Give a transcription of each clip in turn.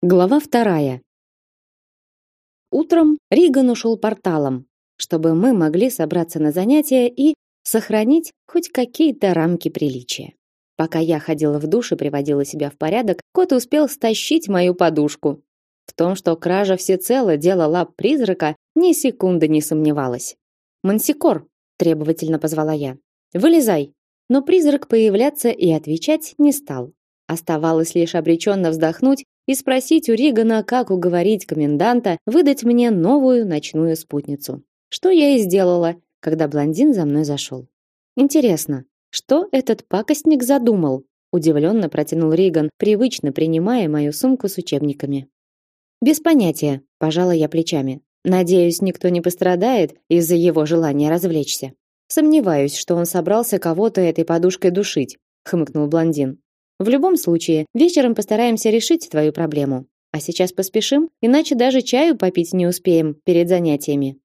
Глава вторая. Утром Риган ушел порталом, чтобы мы могли собраться на занятия и сохранить хоть какие-то рамки приличия. Пока я ходила в душ и приводила себя в порядок, кот успел стащить мою подушку. В том, что кража всецело дело лап призрака, ни секунды не сомневалась. «Мансикор!» – требовательно позвала я. «Вылезай!» Но призрак появляться и отвечать не стал. Оставалось лишь обреченно вздохнуть и спросить у Ригана, как уговорить коменданта выдать мне новую ночную спутницу. Что я и сделала, когда блондин за мной зашел. Интересно, что этот пакостник задумал? Удивленно протянул Риган, привычно принимая мою сумку с учебниками. Без понятия, пожала я плечами. Надеюсь, никто не пострадает из-за его желания развлечься. Сомневаюсь, что он собрался кого-то этой подушкой душить, хмыкнул блондин. В любом случае, вечером постараемся решить твою проблему. А сейчас поспешим, иначе даже чаю попить не успеем перед занятиями.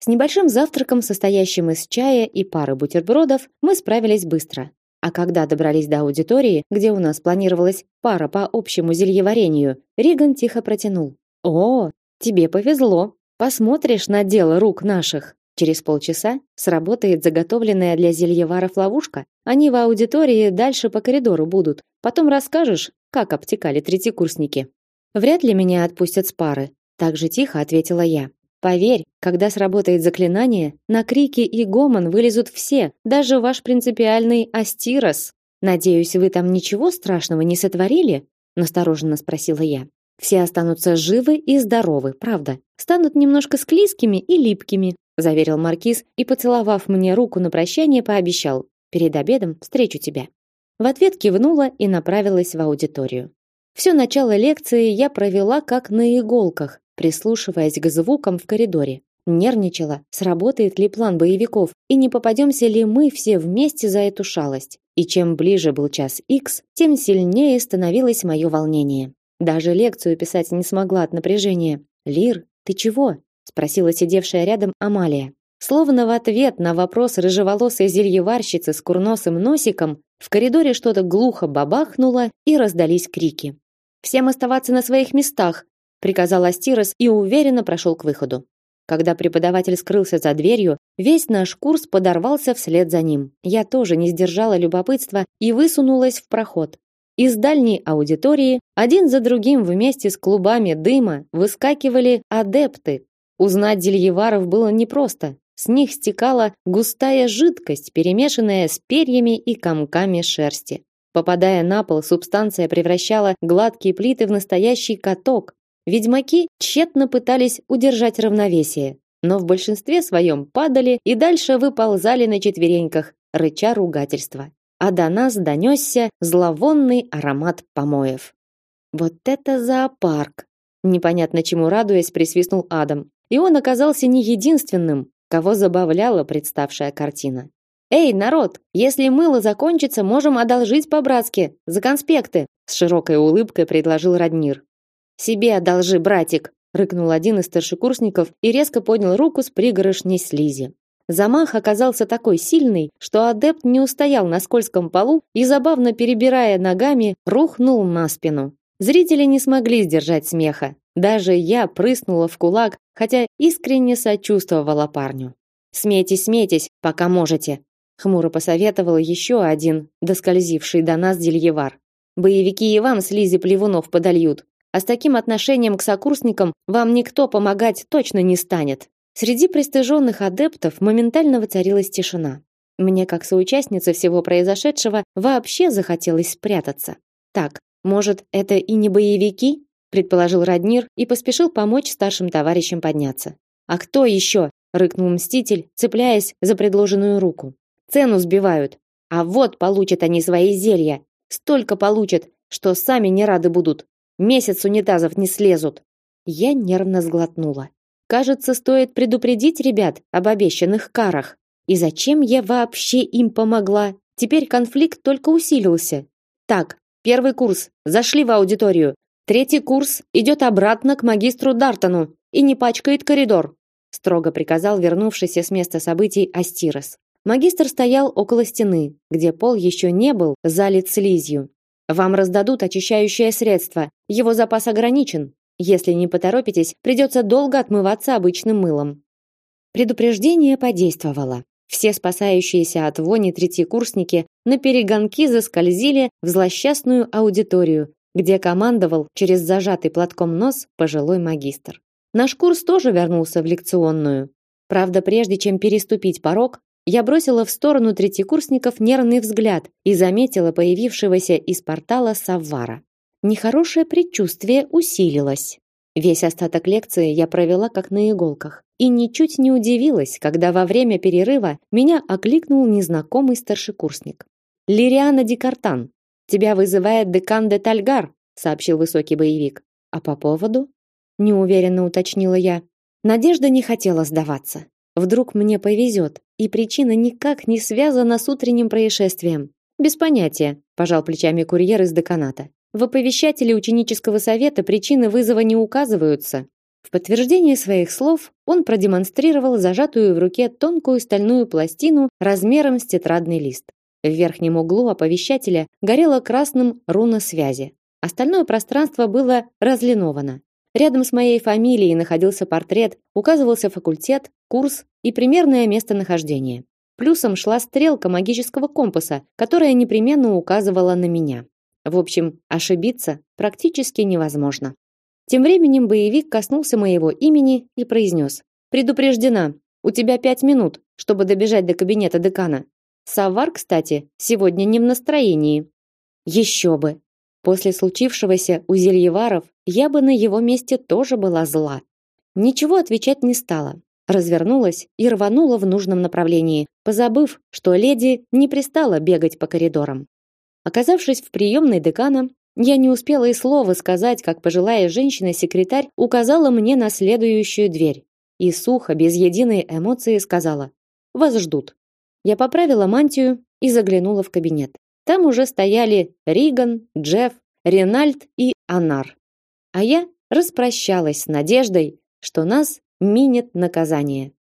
С небольшим завтраком, состоящим из чая и пары бутербродов, мы справились быстро. А когда добрались до аудитории, где у нас планировалась пара по общему зельеварению, Риган тихо протянул: "О, тебе повезло. Посмотришь на дело рук наших". Через полчаса сработает заготовленная для зельеваров ловушка. Они в аудитории дальше по коридору будут. Потом расскажешь, как обтекали третьекурсники. Вряд ли меня отпустят с пары, так же тихо ответила я. Поверь, когда сработает заклинание, на крики и гомон вылезут все, даже ваш принципиальный Астирос. Надеюсь, вы там ничего страшного не сотворили? настороженно спросила я. Все останутся живы и здоровы, правда. Станут немножко склизкими и липкими, заверил маркиз и поцеловав мне руку на прощание, пообещал: "Перед обедом встречу тебя". В ответ кивнула и направилась в аудиторию. Все начало лекции я провела как на иголках, прислушиваясь к звукам в коридоре. Нервничала, сработает ли план боевиков и не попадемся ли мы все вместе за эту шалость. И чем ближе был час X, тем сильнее становилось мое волнение. Даже лекцию писать не смогла от напряжения. "Лир, ты чего?" Спросила сидевшая рядом Амалия. Словно в ответ на вопрос рыжеволосой зельеварщицы с курносым носиком, в коридоре что-то глухо бабахнуло и раздались крики. Всем оставаться на своих местах, приказал Астирос и уверенно прошел к выходу. Когда преподаватель скрылся за дверью, весь наш курс подорвался вслед за ним. Я тоже не сдержала любопытства и высунулась в проход. Из дальней аудитории один за другим вместе с клубами дыма выскакивали адепты. Узнать Зельеваров было непросто. С них стекала густая жидкость, перемешанная с перьями и комками шерсти. Попадая на пол, субстанция превращала гладкие плиты в настоящий каток. Ведьмаки тщетно пытались удержать равновесие, но в большинстве своем падали и дальше выползали на четвереньках, рыча ругательства. А до нас донесся зловонный аромат помоев. Вот это зоопарк! Непонятно чему радуясь, присвистнул Адам. И он оказался не единственным, кого забавляла представшая картина. Эй, народ, если мыло закончится, можем одолжить по-братски за конспекты, с широкой улыбкой предложил Радмир. Себе одолжи, братик, рыкнул один из старшекурсников и резко поднял руку с пригоршней слизи. Замах оказался такой сильный, что адепт не устоял на скользком полу и забавно перебирая ногами, рухнул на спину. Зрители не смогли сдержать смеха. Даже я прыснула в кулак, хотя искренне сочувствовала парню. Смейтесь, смейтесь, пока можете, хмуро посоветовал еще один, доскользивший до нас дельевар. Боевики и вам слизи плевунов подольют, а с таким отношением к сокурсникам вам никто помогать точно не станет. Среди пристыженных адептов моментально воцарилась тишина. Мне, как соучастнице всего произошедшего, вообще захотелось спрятаться. Так, может, это и не боевики? предположил Раднир и поспешил помочь старшим товарищам подняться. А кто еще? рыкнул мститель, цепляясь за предложенную руку. Цену сбивают. А вот получат они свои зелья. Столько получат, что сами не рады будут. Месяц унитазов не слезут. Я нервно сглотнула. Кажется, стоит предупредить ребят об обещанных карах. И зачем я вообще им помогла? Теперь конфликт только усилился. Так, первый курс. Зашли в аудиторию. Третий курс идет обратно к магистру Дартону и не пачкает коридор, строго приказал вернувшийся с места событий Астирос. Магистр стоял около стены, где пол еще не был залит слизью. Вам раздадут очищающее средство. Его запас ограничен. Если не поторопитесь, придется долго отмываться обычным мылом. Предупреждение подействовало. Все спасающиеся от вони третьекурсники на перегонки заскользили в злосчастную аудиторию, где командовал через зажатый платком нос пожилой магистр. Наш курс тоже вернулся в лекционную. Правда, прежде чем переступить порог, я бросила в сторону третьекурсников нервный взгляд и заметила появившегося из портала Саввара. Нехорошее предчувствие усилилось. Весь остаток лекции я провела как на иголках и ничуть не удивилась, когда во время перерыва меня окликнул незнакомый старшекурсник. Лириана Дикартан, тебя вызывает декан де Тальгар, сообщил высокий боевик. А по поводу? неуверенно уточнила я. Надежда не хотела сдаваться. Вдруг мне повезет, и причина никак не связана с утренним происшествием. Без понятия, пожал плечами курьер из деканата. В оповещателе ученического совета причины вызова не указываются. В подтверждение своих слов он продемонстрировал зажатую в руке тонкую стальную пластину размером с тетрадный лист. В верхнем углу оповещателя горела красным руна связи. Остальное пространство было разлиновано. Рядом с моей фамилией находился портрет, указывался факультет, курс и примерное местонахождение. Плюсом шла стрелка магического компаса, которая непременно указывала на меня. В общем, ошибиться практически невозможно. Тем временем боевик коснулся моего имени и произнес: "Предупреждена. У тебя пять минут, чтобы добежать до кабинета декана. Савар, кстати, сегодня не в настроении". Еще бы. После случившегося у Зельеваров я бы на его месте тоже была зла. Ничего отвечать не стала. Развернулась и рванула в нужном направлении, позабыв, что леди не пристала бегать по коридорам. Оказавшись в приемной декана, я не успела и слова сказать, как пожилая женщина-секретарь указала мне на следующую дверь и сухо, без единой эмоции сказала: "Вас ждут". Я поправила мантию и заглянула в кабинет. Там уже стояли Риган, Джефф, Ренальд и Анар. А я распрощалась с надеждой, что нас минет наказание.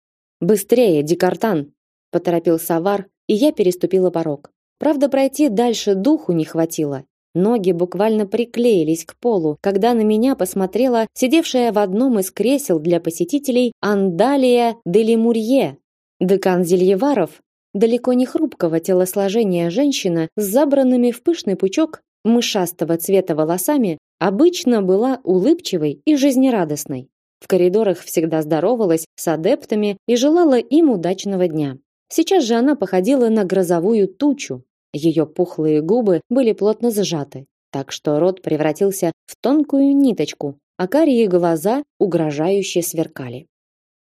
Быстрее, Дикартан, поторопил Савар, и я переступила порог. Правда, пройти дальше духу не хватило. Ноги буквально приклеились к полу, когда на меня посмотрела сидевшая в одном из кресел для посетителей Андалия Делимурье, декан Зельеваров далеко не хрупкого телосложения женщина с забранными в пышный пучок мышастого цвета волосами обычно была улыбчивой и жизнерадостной. В коридорах всегда здоровалась с адептами и желала им удачного дня. Сейчас же она походила на грозовую тучу. Ее пухлые губы были плотно сжаты, так что рот превратился в тонкую ниточку, а карие глаза угрожающе сверкали.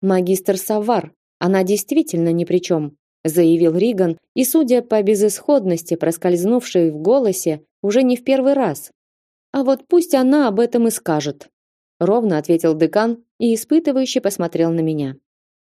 Магистр Савар, она действительно ни при чем, заявил Риган, и судя по безысходности, проскользнувшей в голосе, уже не в первый раз. А вот пусть она об этом и скажет, ровно ответил декан и испытывающе посмотрел на меня.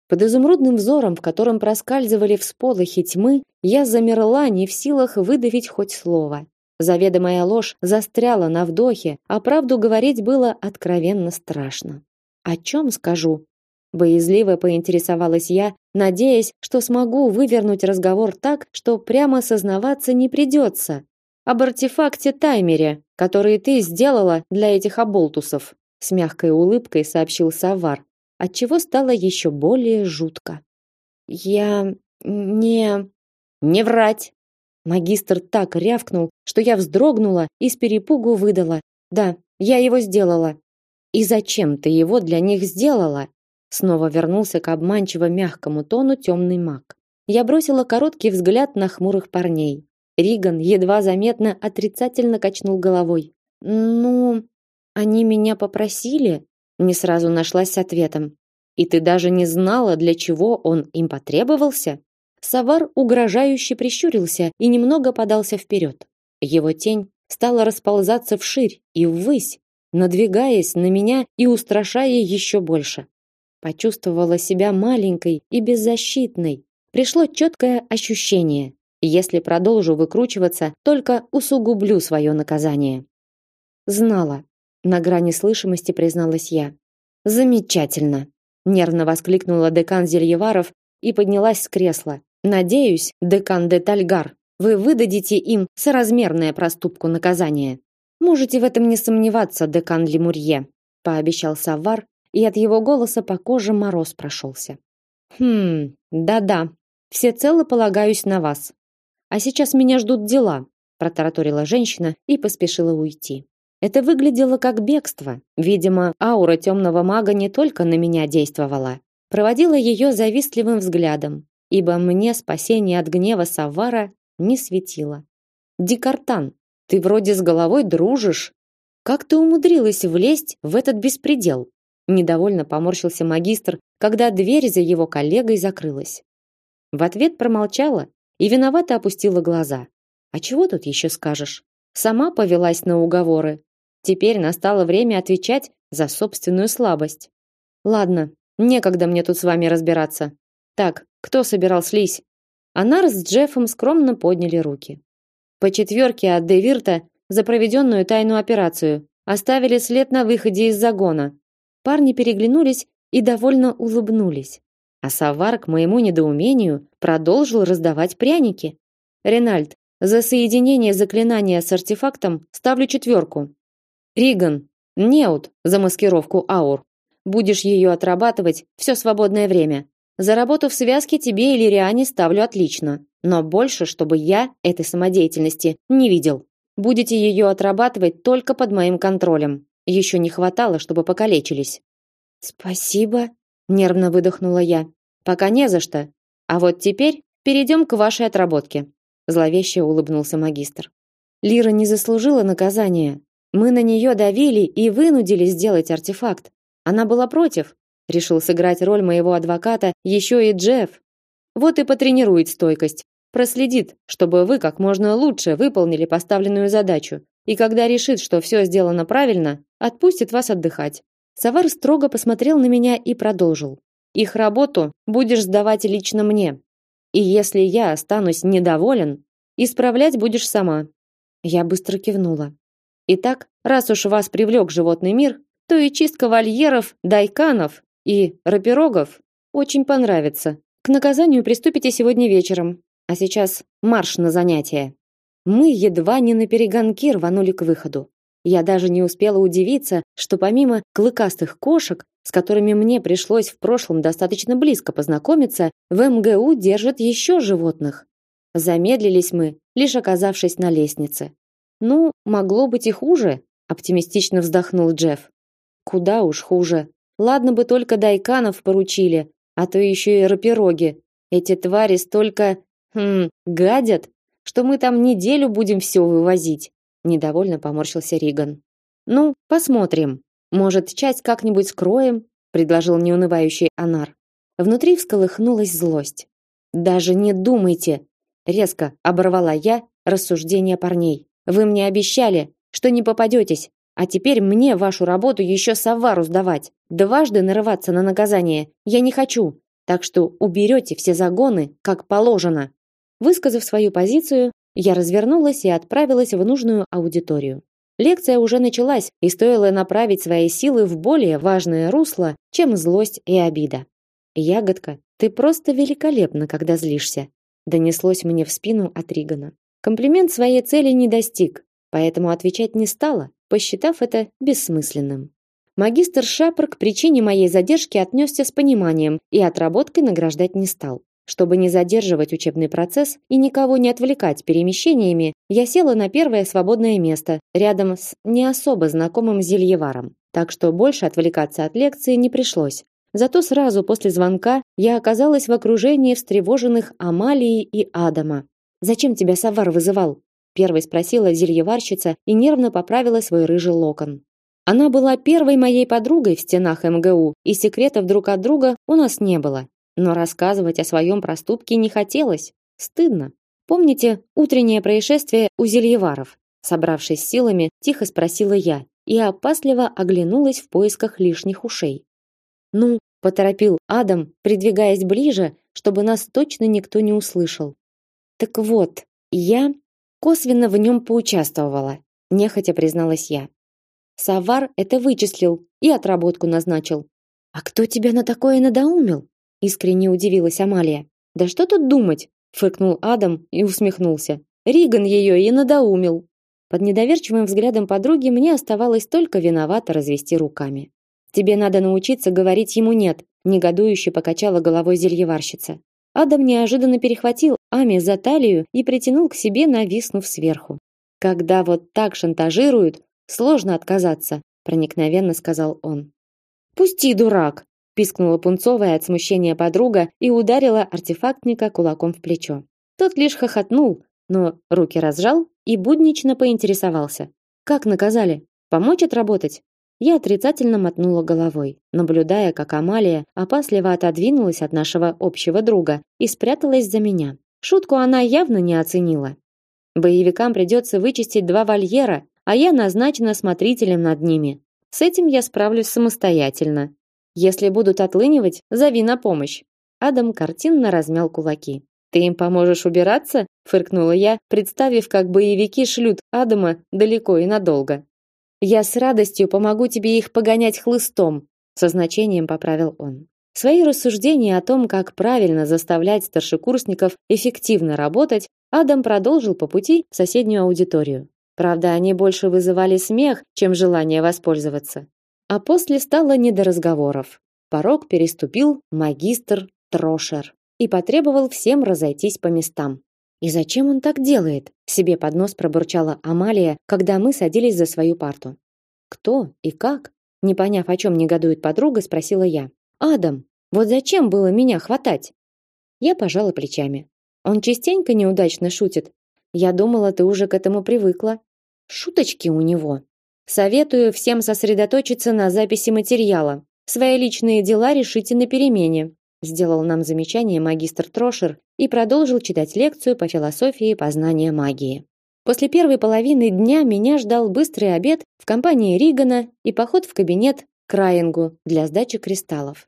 Под изумрудным взором, в котором проскальзывали всполохи тьмы, я замерла, не в силах выдавить хоть слово. Заведомая ложь застряла на вдохе, а правду говорить было откровенно страшно. О чем скажу? Боязливо поинтересовалась я, надеясь, что смогу вывернуть разговор так, что прямо сознаваться не придется. Об артефакте-таймере, который ты сделала для этих оболтусов, с мягкой улыбкой сообщил Савар, отчего стало еще более жутко. Я не не врать. Магистр так рявкнул, что я вздрогнула и с перепугу выдала: "Да, я его сделала". "И зачем ты его для них сделала?" Снова вернулся к обманчиво мягкому тону темный маг. Я бросила короткий взгляд на хмурых парней. Риган едва заметно отрицательно качнул головой. Ну, они меня попросили, не сразу нашлась с ответом. И ты даже не знала, для чего он им потребовался? Савар угрожающе прищурился и немного подался вперед. Его тень стала расползаться вширь и ввысь, надвигаясь на меня и устрашая еще больше. Почувствовала себя маленькой и беззащитной. Пришло четкое ощущение. Если продолжу выкручиваться, только усугублю свое наказание. Знала. На грани слышимости призналась я. Замечательно. Нервно воскликнула декан Зельеваров и поднялась с кресла. Надеюсь, декан де Тальгар, вы выдадите им соразмерное проступку наказание. Можете в этом не сомневаться, декан Лемурье, пообещал Савар, и от его голоса по коже мороз прошелся. Хм, да-да. Всецело полагаюсь на вас. А сейчас меня ждут дела, протараторила женщина и поспешила уйти. Это выглядело как бегство. Видимо, аура темного мага не только на меня действовала. Проводила ее завистливым взглядом, ибо мне спасение от гнева Савара не светило. Дикартан, ты вроде с головой дружишь. Как ты умудрилась влезть в этот беспредел? Недовольно поморщился магистр, когда дверь за его коллегой закрылась. В ответ промолчала и виновато опустила глаза. А чего тут еще скажешь? Сама повелась на уговоры, Теперь настало время отвечать за собственную слабость. Ладно, некогда мне тут с вами разбираться. Так, кто собирал слизь? Анар с Джеффом скромно подняли руки. По четверке от Девирта за проведенную тайную операцию оставили след на выходе из загона. Парни переглянулись и довольно улыбнулись. А Савар, к моему недоумению, продолжил раздавать пряники. Ренальд, за соединение заклинания с артефактом ставлю четверку. Риган, неут за маскировку аур. Будешь ее отрабатывать все свободное время. За работу в связке тебе или Риане ставлю отлично, но больше, чтобы я этой самодеятельности не видел. Будете ее отрабатывать только под моим контролем. Еще не хватало, чтобы покалечились. Спасибо, нервно выдохнула я. Пока не за что. А вот теперь перейдем к вашей отработке. Зловеще улыбнулся магистр. Лира не заслужила наказания, мы на нее давили и вынудили сделать артефакт. Она была против. Решил сыграть роль моего адвоката еще и Джефф. Вот и потренирует стойкость. Проследит, чтобы вы как можно лучше выполнили поставленную задачу. И когда решит, что все сделано правильно, отпустит вас отдыхать. Савар строго посмотрел на меня и продолжил. Их работу будешь сдавать лично мне. И если я останусь недоволен, исправлять будешь сама. Я быстро кивнула. Итак, раз уж вас привлек животный мир, то и чистка вольеров, дайканов и рапирогов очень понравится. К наказанию приступите сегодня вечером. А сейчас марш на занятия. Мы едва не на перегонки рванули к выходу. Я даже не успела удивиться, что помимо клыкастых кошек, с которыми мне пришлось в прошлом достаточно близко познакомиться, в МГУ держат еще животных. Замедлились мы, лишь оказавшись на лестнице. Ну, могло быть и хуже, оптимистично вздохнул Джефф. Куда уж хуже. Ладно бы только дайканов поручили, а то еще и рапироги. Эти твари столько, хм, гадят, что мы там неделю будем все вывозить. Недовольно поморщился Риган. Ну, посмотрим. Может, часть как-нибудь скроем, предложил неунывающий Анар. Внутри всколыхнулась злость. Даже не думайте, резко оборвала я рассуждения парней. Вы мне обещали, что не попадетесь, а теперь мне вашу работу еще Савару сдавать. Дважды нарываться на наказание я не хочу, так что уберете все загоны, как положено. Высказав свою позицию, я развернулась и отправилась в нужную аудиторию. Лекция уже началась, и стоило направить свои силы в более важное русло, чем злость и обида. Ягодка, ты просто великолепна, когда злишься, донеслось мне в спину от Ригана. Комплимент своей цели не достиг, поэтому отвечать не стала, посчитав это бессмысленным. Магистр Шапр к причине моей задержки отнесся с пониманием и отработкой награждать не стал. Чтобы не задерживать учебный процесс и никого не отвлекать перемещениями, я села на первое свободное место, рядом с не особо знакомым зельеваром. Так что больше отвлекаться от лекции не пришлось. Зато сразу после звонка я оказалась в окружении встревоженных Амалии и Адама. Зачем тебя Савар вызывал? Первой спросила зельеварщица и нервно поправила свой рыжий локон. Она была первой моей подругой в стенах МГУ, и секретов друг от друга у нас не было. Но рассказывать о своем проступке не хотелось. Стыдно. Помните утреннее происшествие у зельеваров? Собравшись силами, тихо спросила я и опасливо оглянулась в поисках лишних ушей. Ну, поторопил Адам, придвигаясь ближе, чтобы нас точно никто не услышал. Так вот, я косвенно в нем поучаствовала, нехотя призналась я. Савар это вычислил и отработку назначил. А кто тебя на такое надоумил? Искренне удивилась Амалия. Да что тут думать? фыркнул Адам и усмехнулся. Риган ее и надоумил. Под недоверчивым взглядом подруги мне оставалось только виновато развести руками. Тебе надо научиться говорить ему нет, негодующе покачала головой зельеварщица. Адам неожиданно перехватил Ами за талию и притянул к себе, нависнув сверху. Когда вот так шантажируют, сложно отказаться, проникновенно сказал он. Пусти, дурак, пискнула пунцовая от смущения подруга и ударила артефактника кулаком в плечо. Тот лишь хохотнул, но руки разжал и буднично поинтересовался: "Как наказали? Помочь отработать?" Я отрицательно мотнула головой, наблюдая, как Амалия опасливо отодвинулась от нашего общего друга и спряталась за меня. Шутку она явно не оценила. Боевикам придется вычистить два вольера, а я назначена смотрителем над ними. С этим я справлюсь самостоятельно. Если будут отлынивать, зови на помощь. Адам картинно размял кулаки. Ты им поможешь убираться? фыркнула я, представив, как боевики шлют Адама далеко и надолго. Я с радостью помогу тебе их погонять хлыстом, со значением поправил он. Свои рассуждения о том, как правильно заставлять старшекурсников эффективно работать, Адам продолжил по пути в соседнюю аудиторию. Правда, они больше вызывали смех, чем желание воспользоваться. А после стало не до разговоров. Порог переступил магистр Трошер и потребовал всем разойтись по местам. И зачем он так делает? Себе под нос пробурчала Амалия, когда мы садились за свою парту. Кто и как? Не поняв, о чем негодует подруга, спросила я. Адам, вот зачем было меня хватать? Я пожала плечами. Он частенько неудачно шутит. Я думала, ты уже к этому привыкла. Шуточки у него. Советую всем сосредоточиться на записи материала. Свои личные дела решите на перемене, сделал нам замечание магистр Трошер и продолжил читать лекцию по философии познания магии. После первой половины дня меня ждал быстрый обед в компании Ригана и поход в кабинет к Райингу для сдачи кристаллов.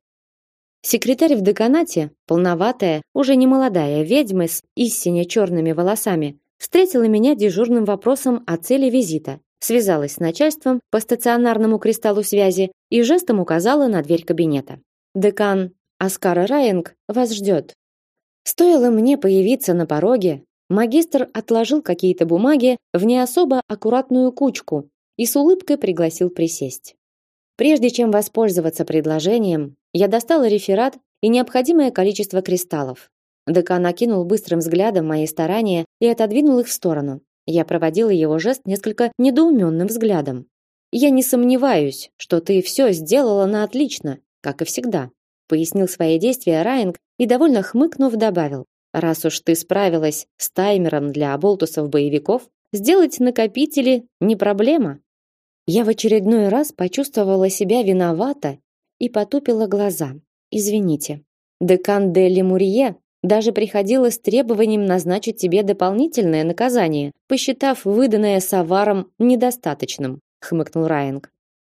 Секретарь в деканате, полноватая, уже не молодая ведьма с истинно черными волосами, встретила меня дежурным вопросом о цели визита связалась с начальством по стационарному кристаллу связи и жестом указала на дверь кабинета. Декан Аскар Райинг вас ждет. Стоило мне появиться на пороге, магистр отложил какие-то бумаги в не особо аккуратную кучку и с улыбкой пригласил присесть. Прежде чем воспользоваться предложением, я достала реферат и необходимое количество кристаллов. Декан окинул быстрым взглядом мои старания и отодвинул их в сторону. Я проводила его жест несколько недоуменным взглядом. Я не сомневаюсь, что ты все сделала на отлично, как и всегда, пояснил свои действия Райнг и довольно хмыкнув добавил: раз уж ты справилась с таймером для оболтусов боевиков, сделать накопители не проблема. Я в очередной раз почувствовала себя виновата и потупила глаза. Извините. Декан де Лемурье даже приходила с требованием назначить тебе дополнительное наказание, посчитав выданное Саваром недостаточным, хмыкнул Райанг.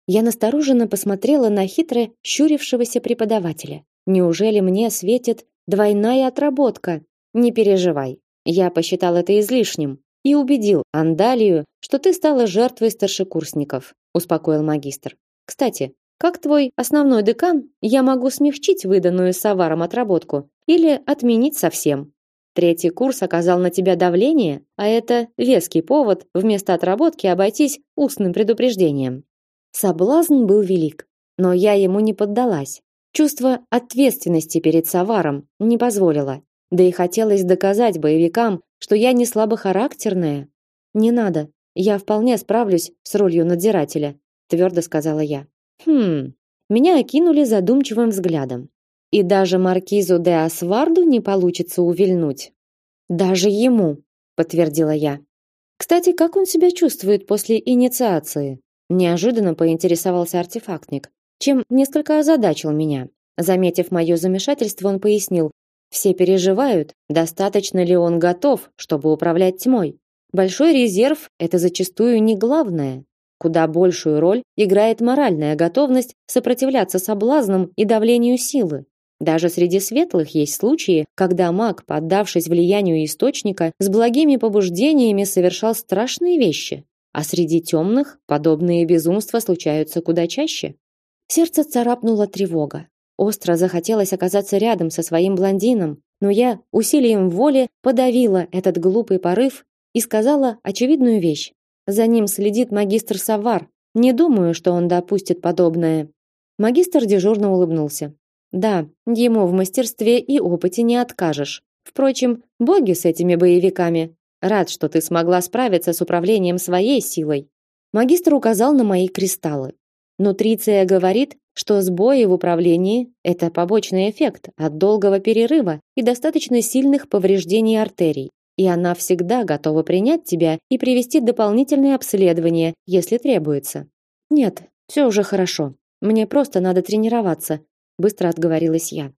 Я настороженно посмотрела на хитро щурившегося преподавателя. Неужели мне светит двойная отработка? Не переживай. Я посчитал это излишним и убедил Андалию, что ты стала жертвой старшекурсников, успокоил магистр. Кстати, как твой основной декан, я могу смягчить выданную Саваром отработку или отменить совсем. Третий курс оказал на тебя давление, а это веский повод вместо отработки обойтись устным предупреждением. Соблазн был велик, но я ему не поддалась. Чувство ответственности перед Саваром не позволило. Да и хотелось доказать боевикам, что я не слабохарактерная. Не надо, я вполне справлюсь с ролью надзирателя, твердо сказала я. Хм. Меня окинули задумчивым взглядом. И даже маркизу де Асварду не получится увильнуть. Даже ему, подтвердила я. Кстати, как он себя чувствует после инициации? Неожиданно поинтересовался артефактник, чем несколько озадачил меня. Заметив мое замешательство, он пояснил: все переживают, достаточно ли он готов, чтобы управлять тьмой. Большой резерв это зачастую не главное. Куда большую роль играет моральная готовность сопротивляться соблазнам и давлению силы. Даже среди светлых есть случаи, когда маг, поддавшись влиянию источника, с благими побуждениями совершал страшные вещи. А среди темных подобные безумства случаются куда чаще. Сердце царапнула тревога. Остро захотелось оказаться рядом со своим блондином, Но я усилием воли подавила этот глупый порыв и сказала очевидную вещь. За ним следит магистр Савар. Не думаю, что он допустит подобное. Магистр дежурно улыбнулся. Да, ему в мастерстве и опыте не откажешь. Впрочем, боги с этими боевиками. Рад, что ты смогла справиться с управлением своей силой. Магистр указал на мои кристаллы. Нутриция говорит, что сбои в управлении – это побочный эффект от долгого перерыва и достаточно сильных повреждений артерий, и она всегда готова принять тебя и провести дополнительные обследования, если требуется. Нет, все уже хорошо. Мне просто надо тренироваться, быстро отговорилась я.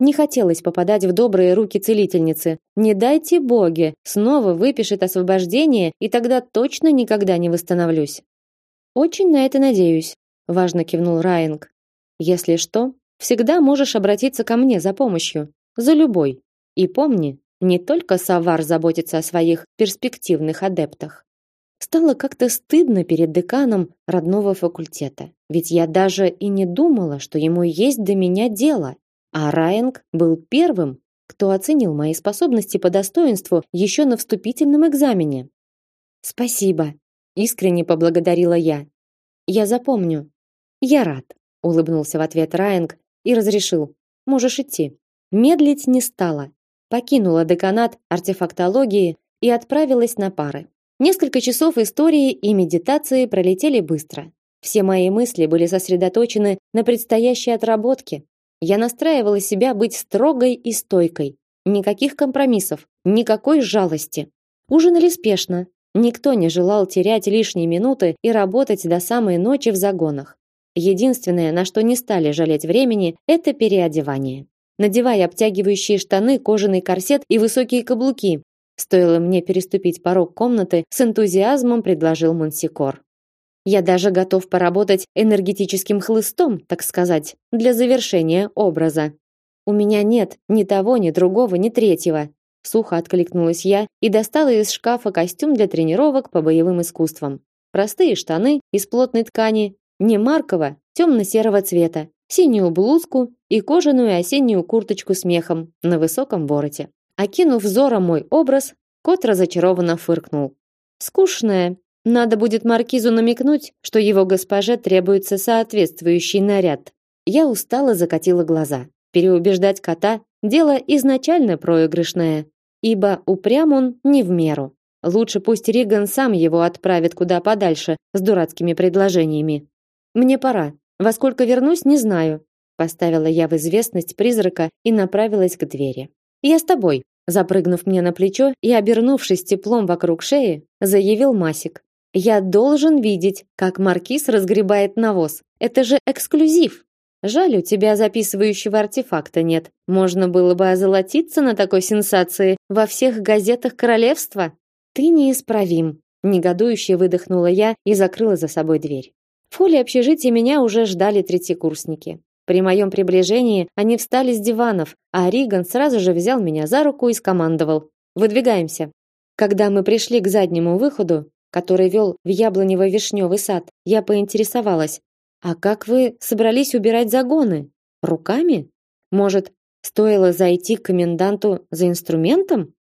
Не хотелось попадать в добрые руки целительницы. Не дайте боги, снова выпишет освобождение, и тогда точно никогда не восстановлюсь. Очень на это надеюсь, важно кивнул Райинг. Если что, всегда можешь обратиться ко мне за помощью, за любой. И помни, не только Савар заботится о своих перспективных адептах. Стало как-то стыдно перед деканом родного факультета, ведь я даже и не думала, что ему есть до меня дело. А Райинг был первым, кто оценил мои способности по достоинству еще на вступительном экзамене. Спасибо, искренне поблагодарила я. Я запомню. Я рад, улыбнулся в ответ Райинг и разрешил: "Можешь идти". Медлить не стала. Покинула деканат артефактологии и отправилась на пары. Несколько часов истории и медитации пролетели быстро. Все мои мысли были сосредоточены на предстоящей отработке, я настраивала себя быть строгой и стойкой. Никаких компромиссов, никакой жалости. Ужинали спешно. Никто не желал терять лишние минуты и работать до самой ночи в загонах. Единственное, на что не стали жалеть времени, это переодевание. Надевая обтягивающие штаны, кожаный корсет и высокие каблуки, стоило мне переступить порог комнаты, с энтузиазмом предложил Монсикор. Я даже готов поработать энергетическим хлыстом, так сказать, для завершения образа. У меня нет ни того, ни другого, ни третьего. Сухо откликнулась я и достала из шкафа костюм для тренировок по боевым искусствам. Простые штаны из плотной ткани, не маркового, темно-серого цвета, синюю блузку и кожаную осеннюю курточку с мехом на высоком вороте. Окинув взором мой образ, кот разочарованно фыркнул. Скучная, надо будет маркизу намекнуть, что его госпоже требуется соответствующий наряд. Я устало закатила глаза. Переубеждать кота дело изначально проигрышное, ибо упрям он не в меру. Лучше пусть Риган сам его отправит куда подальше с дурацкими предложениями. Мне пора. Во сколько вернусь, не знаю, поставила я в известность призрака и направилась к двери. Я с тобой, запрыгнув мне на плечо и обернувшись теплом вокруг шеи, заявил Масик. Я должен видеть, как маркиз разгребает навоз. Это же эксклюзив. Жаль, у тебя записывающего артефакта нет. Можно было бы озолотиться на такой сенсации во всех газетах королевства. Ты неисправим, негодующе выдохнула я и закрыла за собой дверь. В холле общежития меня уже ждали третьекурсники. При моем приближении они встали с диванов, а Риган сразу же взял меня за руку и скомандовал: "Выдвигаемся". Когда мы пришли к заднему выходу, который вел в яблонево-вишневый сад, я поинтересовалась: "А как вы собрались убирать загоны? Руками? Может, стоило зайти к коменданту за инструментом?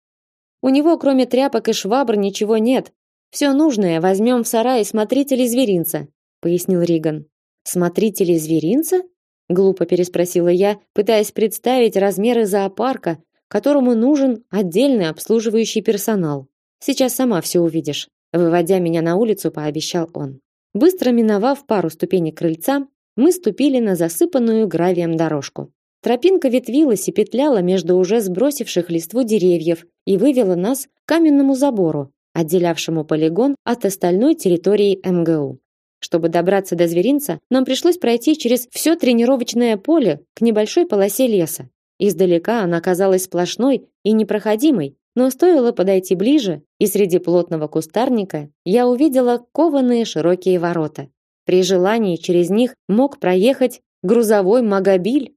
У него, кроме тряпок и швабр, ничего нет. Все нужное возьмем в сарае смотрителей зверинца", пояснил Риган. "Смотрителей зверинца?" глупо переспросила я, пытаясь представить размеры зоопарка, которому нужен отдельный обслуживающий персонал. Сейчас сама все увидишь. Выводя меня на улицу, пообещал он. Быстро миновав пару ступенек крыльца, мы ступили на засыпанную гравием дорожку. Тропинка ветвилась и петляла между уже сбросивших листву деревьев и вывела нас к каменному забору, отделявшему полигон от остальной территории МГУ. Чтобы добраться до зверинца, нам пришлось пройти через все тренировочное поле к небольшой полосе леса. Издалека она казалась сплошной и непроходимой, но стоило подойти ближе, и среди плотного кустарника я увидела кованые широкие ворота. При желании через них мог проехать грузовой магобиль.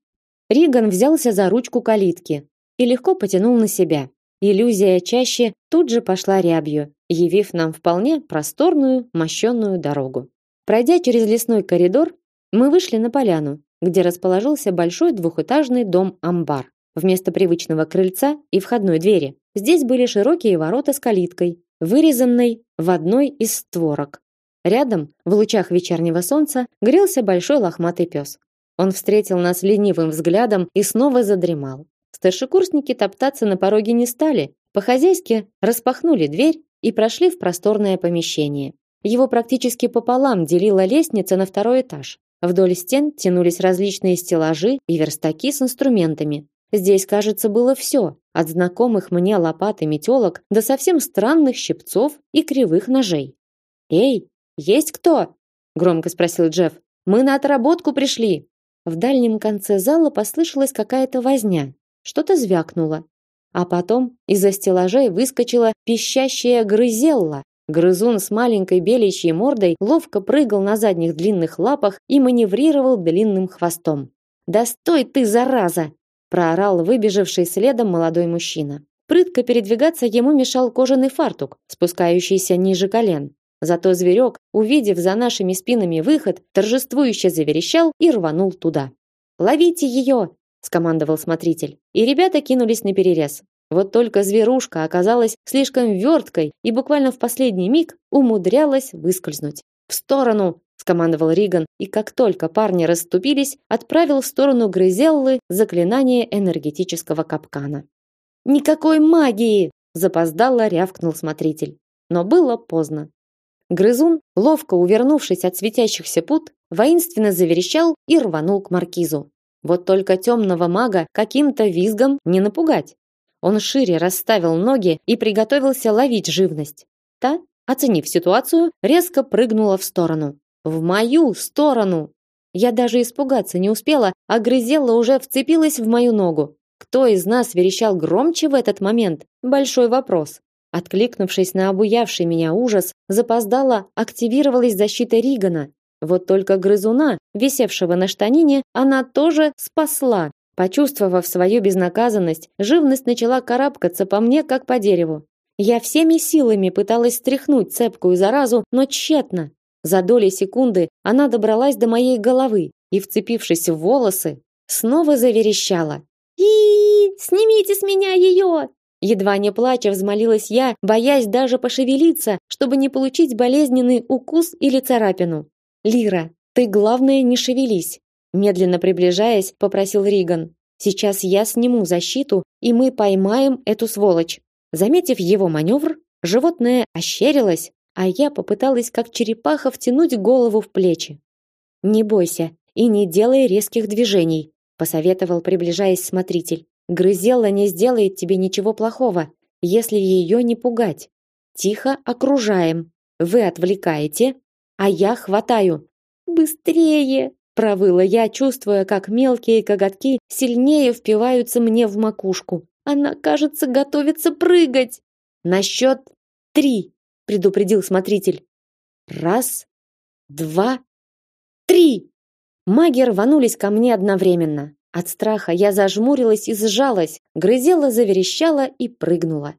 Риган взялся за ручку калитки и легко потянул на себя. Иллюзия чаще тут же пошла рябью, явив нам вполне просторную, мощенную дорогу. Пройдя через лесной коридор, мы вышли на поляну, где расположился большой двухэтажный дом-амбар. Вместо привычного крыльца и входной двери здесь были широкие ворота с калиткой, вырезанной в одной из створок. Рядом, в лучах вечернего солнца, грелся большой лохматый пес. Он встретил нас ленивым взглядом и снова задремал. Старшекурсники топтаться на пороге не стали, по-хозяйски распахнули дверь и прошли в просторное помещение. Его практически пополам делила лестница на второй этаж. Вдоль стен тянулись различные стеллажи и верстаки с инструментами. Здесь, кажется, было все, от знакомых мне лопат и метелок до совсем странных щипцов и кривых ножей. «Эй, есть кто?» – громко спросил Джефф. «Мы на отработку пришли». В дальнем конце зала послышалась какая-то возня. Что-то звякнуло. А потом из-за стеллажей выскочила пищащая грызелла. Грызун с маленькой беличьей мордой ловко прыгал на задних длинных лапах и маневрировал длинным хвостом. «Да стой ты, зараза!» Проорал выбежавший следом молодой мужчина. Прытко передвигаться ему мешал кожаный фартук, спускающийся ниже колен. Зато зверек, увидев за нашими спинами выход, торжествующе заверещал и рванул туда. «Ловите ее!» – скомандовал смотритель. И ребята кинулись на перерез. Вот только зверушка оказалась слишком верткой и буквально в последний миг умудрялась выскользнуть. «В сторону!» Скомандовал Риган, и как только парни расступились, отправил в сторону Грызеллы заклинание энергетического капкана. Никакой магии, запоздало рявкнул смотритель. Но было поздно. Грызун, ловко увернувшись от светящихся пут, воинственно заверещал и рванул к маркизу. Вот только темного мага каким-то визгом не напугать. Он шире расставил ноги и приготовился ловить живность. Та, оценив ситуацию, резко прыгнула в сторону. В мою сторону. Я даже испугаться не успела, а грызела уже вцепилась в мою ногу. Кто из нас верещал громче в этот момент? Большой вопрос. Откликнувшись на обуявший меня ужас, запоздала активировалась защита Ригана. Вот только грызуна, висевшего на штанине, она тоже спасла. Почувствовав свою безнаказанность, живность начала карабкаться по мне, как по дереву. Я всеми силами пыталась стряхнуть цепкую заразу, но тщетно. За доли секунды она добралась до моей головы и, вцепившись в волосы, снова заверещала. и Снимите с меня ее!» Едва не плача взмолилась я, боясь даже пошевелиться, чтобы не получить болезненный укус или царапину. «Лира, ты, главное, не шевелись!» Медленно приближаясь, попросил Риган. «Сейчас я сниму защиту, и мы поймаем эту сволочь». Заметив его маневр, животное ощерилось, а я попыталась как черепаха втянуть голову в плечи. Не бойся и не делай резких движений, посоветовал, приближаясь смотритель. Грызелла не сделает тебе ничего плохого, если ее не пугать. Тихо окружаем. Вы отвлекаете, а я хватаю. Быстрее, провыла я, чувствуя, как мелкие коготки сильнее впиваются мне в макушку. Она, кажется, готовится прыгать. На счет три предупредил смотритель. Раз, два, три. Маги рванулись ко мне одновременно. От страха я зажмурилась и сжалась, грызела, заверещала и прыгнула.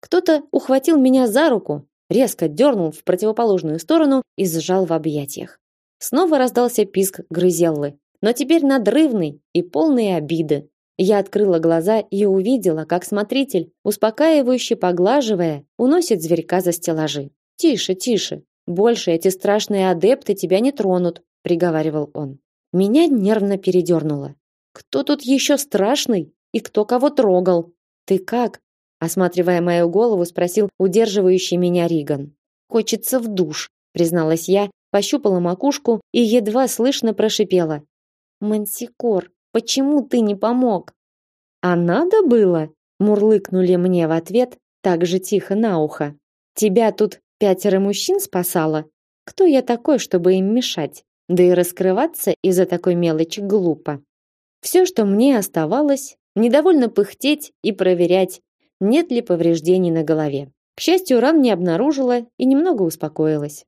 Кто-то ухватил меня за руку, резко дернул в противоположную сторону и сжал в объятиях. Снова раздался писк грызеллы, но теперь надрывный и полный обиды. Я открыла глаза и увидела, как смотритель, успокаивающе поглаживая, уносит зверька за стеллажи. Тише, тише. Больше эти страшные адепты тебя не тронут, приговаривал он. Меня нервно передернуло. Кто тут еще страшный и кто кого трогал? Ты как? осматривая мою голову, спросил удерживающий меня Риган. Хочется в душ, призналась я, пощупала макушку и едва слышно прошипела: "Мансикор, Почему ты не помог? А надо было, мурлыкнули мне в ответ так же тихо на ухо. Тебя тут пятеро мужчин спасало. Кто я такой, чтобы им мешать? Да и раскрываться из-за такой мелочи глупо. Все, что мне оставалось, недовольно пыхтеть и проверять, нет ли повреждений на голове. К счастью, ран не обнаружила и немного успокоилась.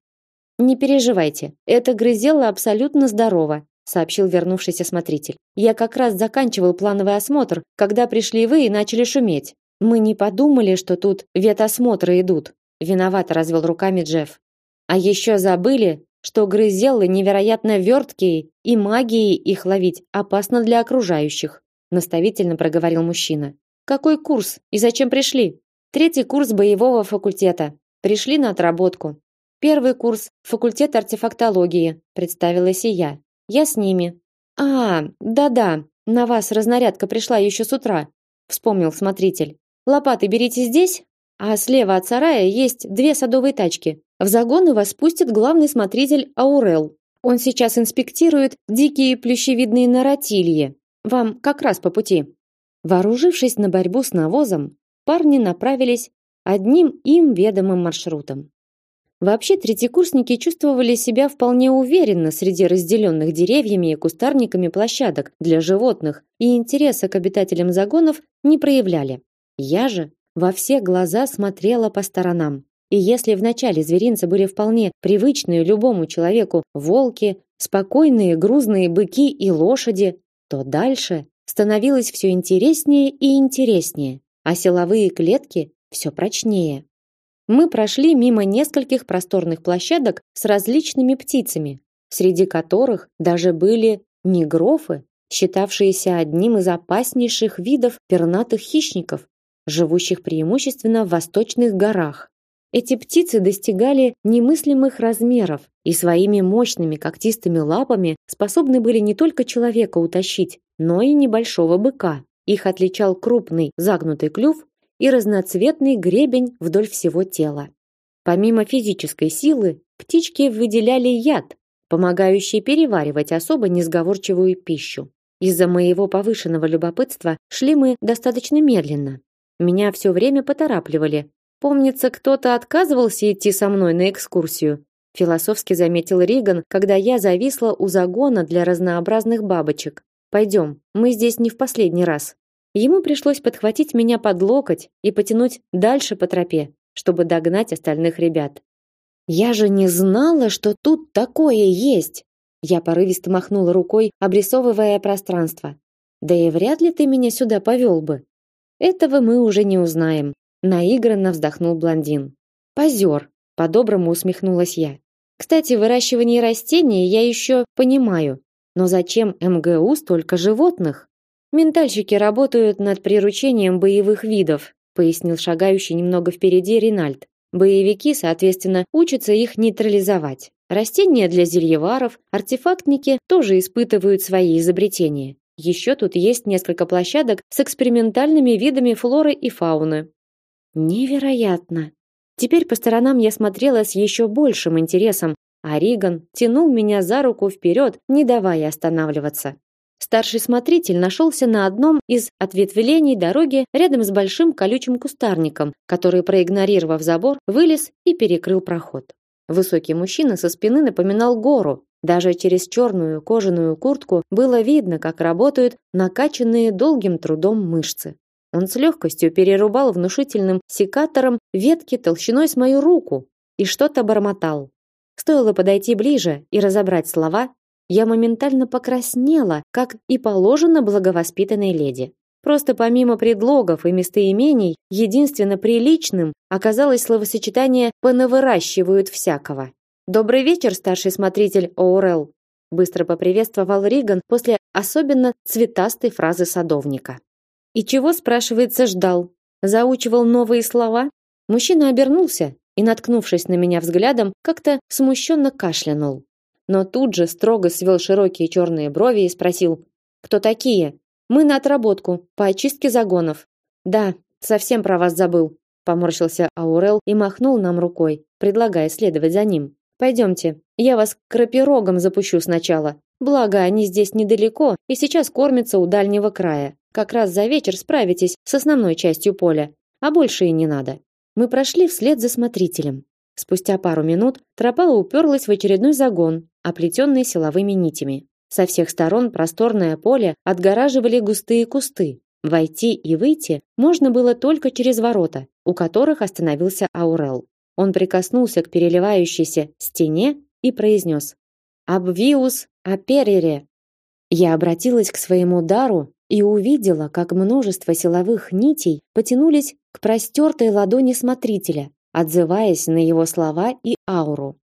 Не переживайте, это грызело абсолютно здорово сообщил вернувшийся смотритель. Я как раз заканчивал плановый осмотр, когда пришли вы и начали шуметь. Мы не подумали, что тут ветосмотры идут. Виновато развел руками Джефф. А еще забыли, что грызелы невероятно верткие, и магией их ловить опасно для окружающих. наставительно проговорил мужчина. Какой курс и зачем пришли? Третий курс боевого факультета. Пришли на отработку. Первый курс факультет артефактологии, представилась и я. Я с ними. А, да-да, на вас разнарядка пришла еще с утра, вспомнил смотритель. Лопаты берите здесь, а слева от сарая есть две садовые тачки. В загоны вас пустит главный смотритель Аурел. Он сейчас инспектирует дикие плющевидные наротильи. Вам как раз по пути. Вооружившись на борьбу с навозом, парни направились одним им ведомым маршрутом. Вообще третьекурсники чувствовали себя вполне уверенно среди разделенных деревьями и кустарниками площадок для животных и интереса к обитателям загонов не проявляли. Я же во все глаза смотрела по сторонам. И если вначале зверинцы были вполне привычные любому человеку волки, спокойные грузные быки и лошади, то дальше становилось все интереснее и интереснее, а силовые клетки все прочнее. Мы прошли мимо нескольких просторных площадок с различными птицами, среди которых даже были негрофы, считавшиеся одним из опаснейших видов пернатых хищников, живущих преимущественно в восточных горах. Эти птицы достигали немыслимых размеров и своими мощными когтистыми лапами способны были не только человека утащить, но и небольшого быка. Их отличал крупный загнутый клюв и разноцветный гребень вдоль всего тела. Помимо физической силы, птички выделяли яд, помогающий переваривать особо несговорчивую пищу. Из-за моего повышенного любопытства шли мы достаточно медленно. Меня все время поторапливали. Помнится, кто-то отказывался идти со мной на экскурсию. Философски заметил Риган, когда я зависла у загона для разнообразных бабочек. Пойдем, мы здесь не в последний раз. Ему пришлось подхватить меня под локоть и потянуть дальше по тропе, чтобы догнать остальных ребят. Я же не знала, что тут такое есть. Я порывисто махнула рукой, обрисовывая пространство. Да и вряд ли ты меня сюда повел бы. Этого мы уже не узнаем, наигранно вздохнул блондин. Позер, по-доброму усмехнулась я. Кстати, выращивание растений я еще понимаю, но зачем МГУ столько животных? Ментальщики работают над приручением боевых видов, пояснил шагающий немного впереди Ринальд. Боевики, соответственно, учатся их нейтрализовать. Растения для зельеваров, артефактники тоже испытывают свои изобретения. Еще тут есть несколько площадок с экспериментальными видами флоры и фауны. Невероятно. Теперь по сторонам я смотрела с еще большим интересом, а Риган тянул меня за руку вперед, не давая останавливаться. Старший смотритель нашелся на одном из ответвлений дороги рядом с большим колючим кустарником, который, проигнорировав забор, вылез и перекрыл проход. Высокий мужчина со спины напоминал гору. Даже через черную кожаную куртку было видно, как работают накачанные долгим трудом мышцы. Он с легкостью перерубал внушительным секатором ветки толщиной с мою руку и что-то бормотал. Стоило подойти ближе и разобрать слова, я моментально покраснела, как и положено благовоспитанной леди. Просто помимо предлогов и местоимений, единственно приличным оказалось словосочетание «понавыращивают всякого». «Добрый вечер, старший смотритель Оурел», быстро поприветствовал Риган после особенно цветастой фразы садовника. «И чего, спрашивается, ждал? Заучивал новые слова?» Мужчина обернулся и, наткнувшись на меня взглядом, как-то смущенно кашлянул но тут же строго свел широкие черные брови и спросил: "Кто такие?" "Мы на отработку по очистке загонов". "Да, совсем про вас забыл", поморщился Аурел и махнул нам рукой, предлагая следовать за ним. Пойдемте, я вас к крапирогам запущу сначала. Благо, они здесь недалеко и сейчас кормятся у дальнего края. Как раз за вечер справитесь с основной частью поля, а больше и не надо. Мы прошли вслед за смотрителем. Спустя пару минут тропа уперлась в очередной загон, оплетенный силовыми нитями. Со всех сторон просторное поле отгораживали густые кусты. Войти и выйти можно было только через ворота, у которых остановился Аурел. Он прикоснулся к переливающейся стене и произнес «Абвиус аперере». Я обратилась к своему дару и увидела, как множество силовых нитей потянулись к простертой ладони смотрителя, отзываясь на его слова и ауру.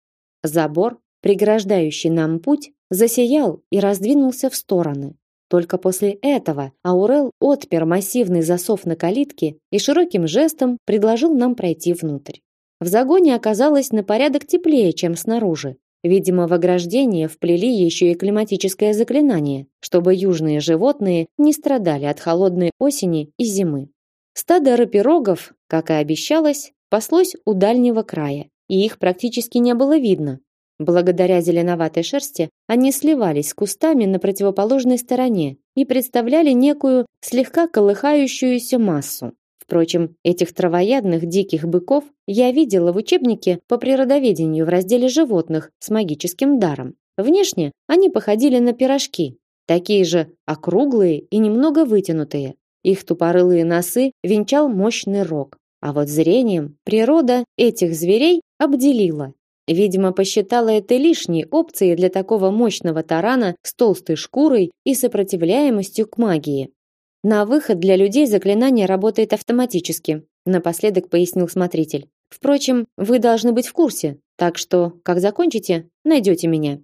Забор, преграждающий нам путь, засиял и раздвинулся в стороны. Только после этого Аурел отпер массивный засов на калитке и широким жестом предложил нам пройти внутрь. В загоне оказалось на порядок теплее, чем снаружи. Видимо, в ограждение вплели еще и климатическое заклинание, чтобы южные животные не страдали от холодной осени и зимы. Стадо рапирогов, как и обещалось, паслось у дальнего края, и их практически не было видно. Благодаря зеленоватой шерсти они сливались с кустами на противоположной стороне и представляли некую слегка колыхающуюся массу. Впрочем, этих травоядных диких быков я видела в учебнике по природоведению в разделе животных с магическим даром. Внешне они походили на пирожки, такие же округлые и немного вытянутые. Их тупорылые носы венчал мощный рог. А вот зрением природа этих зверей обделила. Видимо, посчитала это лишней опцией для такого мощного тарана с толстой шкурой и сопротивляемостью к магии. На выход для людей заклинание работает автоматически, напоследок пояснил смотритель. Впрочем, вы должны быть в курсе, так что, как закончите, найдете меня.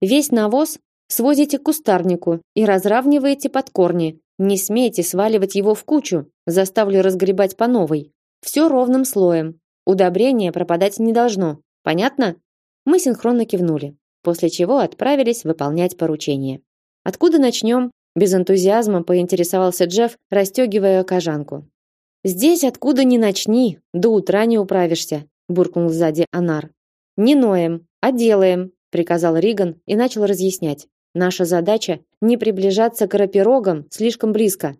Весь навоз свозите к кустарнику и разравниваете под корни. Не смейте сваливать его в кучу, заставлю разгребать по новой. Все ровным слоем. Удобрение пропадать не должно. Понятно? Мы синхронно кивнули, после чего отправились выполнять поручение. Откуда начнем? Без энтузиазма поинтересовался Джефф, расстегивая кожанку. Здесь откуда ни начни, до утра не управишься, буркнул сзади Анар. Не ноем, а делаем, приказал Риган и начал разъяснять. Наша задача не приближаться к рапирогам слишком близко.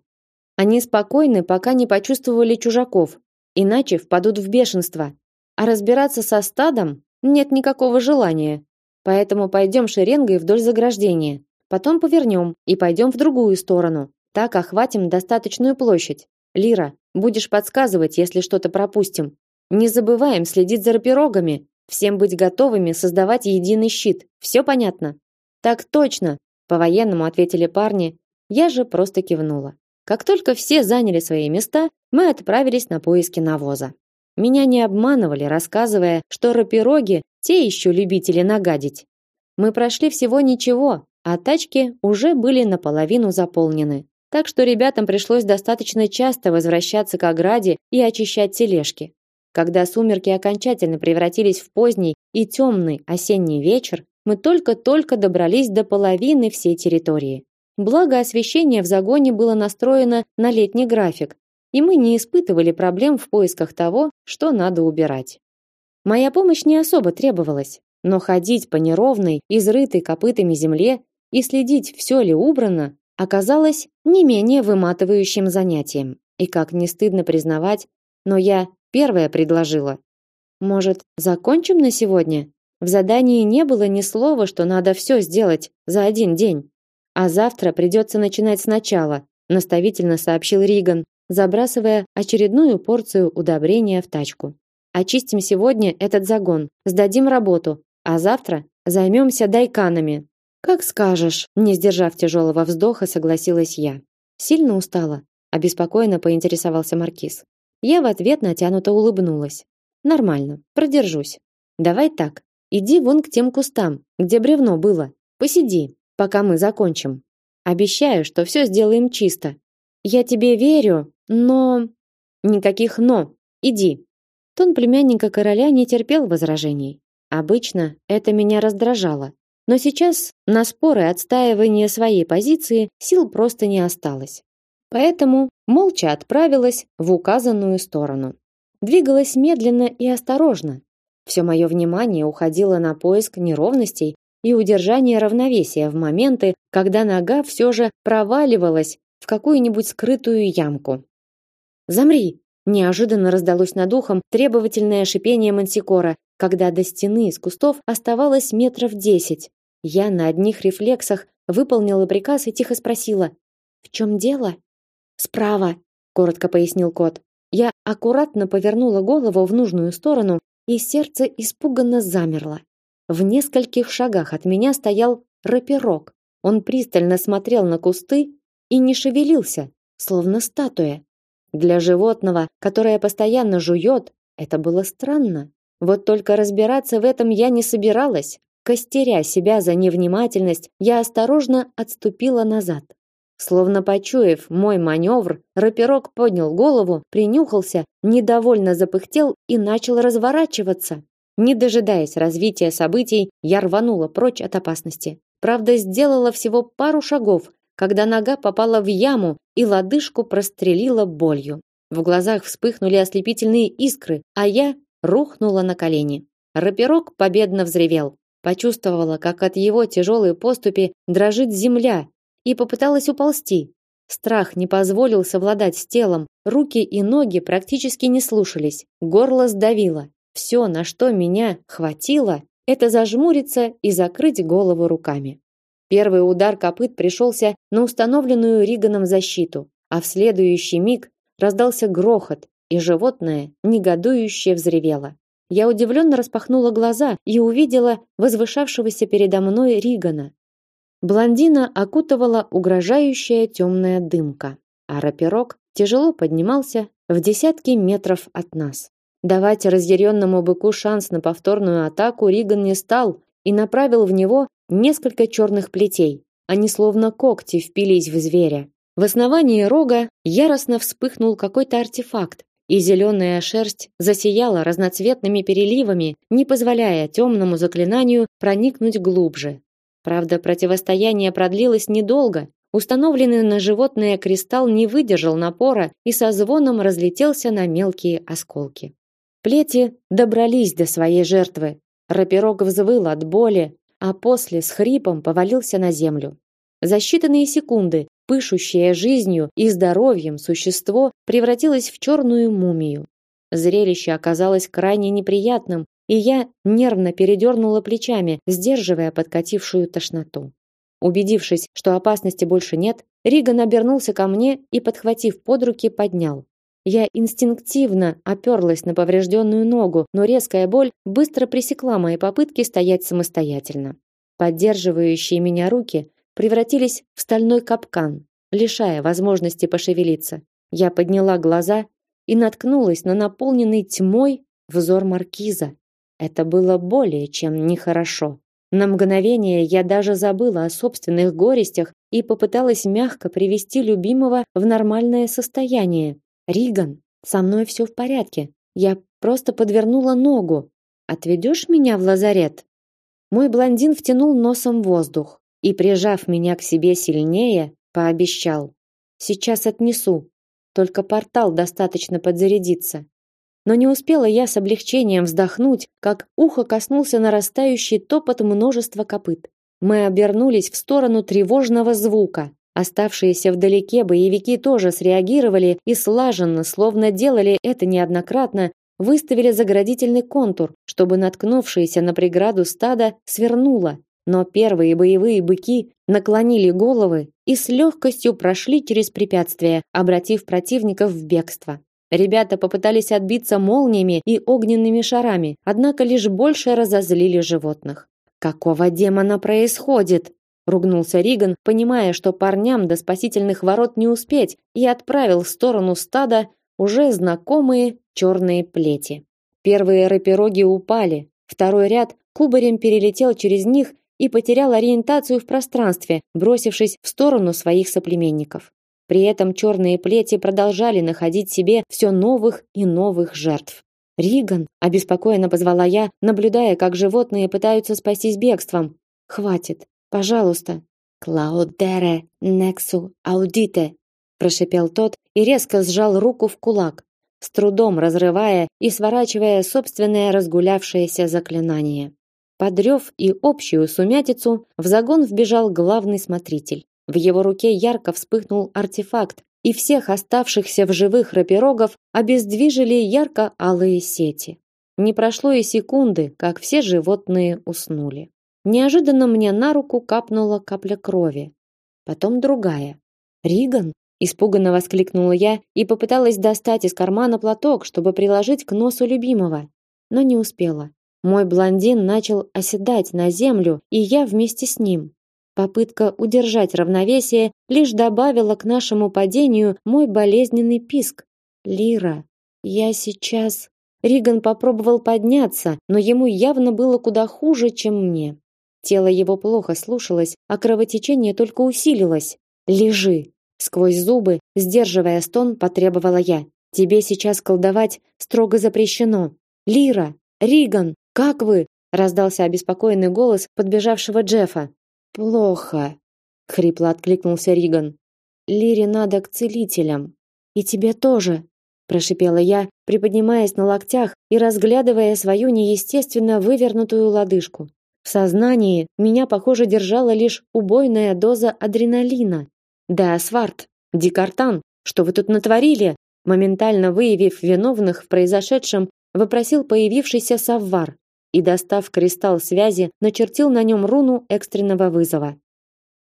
Они спокойны, пока не почувствовали чужаков, иначе впадут в бешенство. А разбираться со стадом нет никакого желания. Поэтому пойдем шеренгой вдоль заграждения. Потом повернем и пойдем в другую сторону. Так охватим достаточную площадь. Лира, будешь подсказывать, если что-то пропустим. Не забываем следить за рапирогами, всем быть готовыми создавать единый щит. Все понятно? Так точно, по-военному ответили парни. Я же просто кивнула. Как только все заняли свои места, мы отправились на поиски навоза. Меня не обманывали, рассказывая, что рапироги те еще любители нагадить. Мы прошли всего ничего, а тачки уже были наполовину заполнены. Так что ребятам пришлось достаточно часто возвращаться к ограде и очищать тележки. Когда сумерки окончательно превратились в поздний и темный осенний вечер, мы только-только добрались до половины всей территории. Благо освещение в загоне было настроено на летний график, и мы не испытывали проблем в поисках того, что надо убирать. Моя помощь не особо требовалась, но ходить по неровной, изрытой копытами земле и следить, все ли убрано, оказалось не менее выматывающим занятием. И как не стыдно признавать, но я первая предложила. Может, закончим на сегодня? В задании не было ни слова, что надо все сделать за один день. А завтра придется начинать сначала, наставительно сообщил Риган, забрасывая очередную порцию удобрения в тачку. Очистим сегодня этот загон, сдадим работу, а завтра займемся дайканами. Как скажешь, не сдержав тяжелого вздоха, согласилась я. Сильно устала, обеспокоенно поинтересовался маркиз. Я в ответ натянуто улыбнулась. Нормально, продержусь. Давай так. Иди вон к тем кустам, где бревно было. Посиди, пока мы закончим. Обещаю, что все сделаем чисто. Я тебе верю, но никаких но. Иди. Тон племянника короля не терпел возражений. Обычно это меня раздражало, но сейчас на споры отстаивания своей позиции сил просто не осталось. Поэтому молча отправилась в указанную сторону. Двигалась медленно и осторожно. Все мое внимание уходило на поиск неровностей и удержание равновесия в моменты, когда нога все же проваливалась в какую-нибудь скрытую ямку. «Замри!» Неожиданно раздалось над ухом требовательное шипение мансикора, когда до стены из кустов оставалось метров десять. Я на одних рефлексах выполнила приказ и тихо спросила: "В чем дело?" "Справа", коротко пояснил кот. Я аккуратно повернула голову в нужную сторону, и сердце испуганно замерло. В нескольких шагах от меня стоял рапирок. Он пристально смотрел на кусты и не шевелился, словно статуя. Для животного, которое постоянно жует, это было странно. Вот только разбираться в этом я не собиралась. Костеря себя за невнимательность, я осторожно отступила назад. Словно почуяв мой маневр, Раперок поднял голову, принюхался, недовольно запыхтел и начал разворачиваться. Не дожидаясь развития событий, я рванула прочь от опасности. Правда, сделала всего пару шагов, когда нога попала в яму и лодыжку прострелила болью. В глазах вспыхнули ослепительные искры, а я рухнула на колени. Раперок победно взревел. Почувствовала, как от его тяжелой поступи дрожит земля, и попыталась уползти. Страх не позволил совладать с телом, руки и ноги практически не слушались, горло сдавило. Все, на что меня хватило, это зажмуриться и закрыть голову руками. Первый удар копыт пришелся на установленную Риганом защиту, а в следующий миг раздался грохот, и животное негодующе взревело. Я удивленно распахнула глаза и увидела возвышавшегося передо мной Ригана. Блондина окутывала угрожающая темная дымка, а раперок тяжело поднимался в десятки метров от нас. Давать разъяренному быку шанс на повторную атаку Риган не стал и направил в него несколько черных плетей. Они словно когти впились в зверя. В основании рога яростно вспыхнул какой-то артефакт, и зеленая шерсть засияла разноцветными переливами, не позволяя темному заклинанию проникнуть глубже. Правда, противостояние продлилось недолго. Установленный на животное кристалл не выдержал напора и со звоном разлетелся на мелкие осколки. Плети добрались до своей жертвы. Раперок взвыл от боли, а после с хрипом повалился на землю. За считанные секунды пышущее жизнью и здоровьем существо превратилось в черную мумию. Зрелище оказалось крайне неприятным, и я нервно передернула плечами, сдерживая подкатившую тошноту. Убедившись, что опасности больше нет, Риган обернулся ко мне и, подхватив под руки, поднял. Я инстинктивно оперлась на поврежденную ногу, но резкая боль быстро пресекла мои попытки стоять самостоятельно. Поддерживающие меня руки превратились в стальной капкан, лишая возможности пошевелиться. Я подняла глаза и наткнулась на наполненный тьмой взор маркиза. Это было более чем нехорошо. На мгновение я даже забыла о собственных горестях и попыталась мягко привести любимого в нормальное состояние. Риган, со мной все в порядке. Я просто подвернула ногу. Отведешь меня в лазарет? Мой блондин втянул носом воздух и, прижав меня к себе сильнее, пообещал: "Сейчас отнесу. Только портал достаточно подзарядиться". Но не успела я с облегчением вздохнуть, как ухо коснулся нарастающий топот множества копыт. Мы обернулись в сторону тревожного звука. Оставшиеся вдалеке боевики тоже среагировали и слаженно, словно делали это неоднократно, выставили заградительный контур, чтобы наткнувшееся на преграду стадо свернуло. Но первые боевые быки наклонили головы и с легкостью прошли через препятствие, обратив противников в бегство. Ребята попытались отбиться молниями и огненными шарами, однако лишь больше разозлили животных. Какого демона происходит? Ругнулся Риган, понимая, что парням до спасительных ворот не успеть, и отправил в сторону стада уже знакомые черные плети. Первые рапироги упали, второй ряд кубарем перелетел через них и потерял ориентацию в пространстве, бросившись в сторону своих соплеменников. При этом черные плети продолжали находить себе все новых и новых жертв. Риган, обеспокоенно позвала я, наблюдая, как животные пытаются спастись бегством. Хватит, Пожалуйста. Клаудере нексу аудите, прошипел тот и резко сжал руку в кулак, с трудом разрывая и сворачивая собственное разгулявшееся заклинание. Подрев и общую сумятицу, в загон вбежал главный смотритель. В его руке ярко вспыхнул артефакт, и всех оставшихся в живых рапирогов обездвижили ярко-алые сети. Не прошло и секунды, как все животные уснули. Неожиданно мне на руку капнула капля крови, потом другая. Риган, испуганно воскликнула я и попыталась достать из кармана платок, чтобы приложить к носу любимого, но не успела. Мой блондин начал оседать на землю, и я вместе с ним. Попытка удержать равновесие лишь добавила к нашему падению мой болезненный писк. Лира, я сейчас Риган попробовал подняться, но ему явно было куда хуже, чем мне. Тело его плохо слушалось, а кровотечение только усилилось. Лежи. Сквозь зубы, сдерживая стон, потребовала я. Тебе сейчас колдовать строго запрещено. Лира, Риган, как вы? раздался обеспокоенный голос подбежавшего Джеффа. Плохо, хрипло откликнулся Риган. Лире надо к целителям. И тебе тоже, прошипела я, приподнимаясь на локтях и разглядывая свою неестественно вывернутую лодыжку. В сознании меня, похоже, держала лишь убойная доза адреналина. Да, Сварт, Дикартан, что вы тут натворили? Моментально выявив виновных в произошедшем, вопросил появившийся Саввар и, достав кристалл связи, начертил на нем руну экстренного вызова.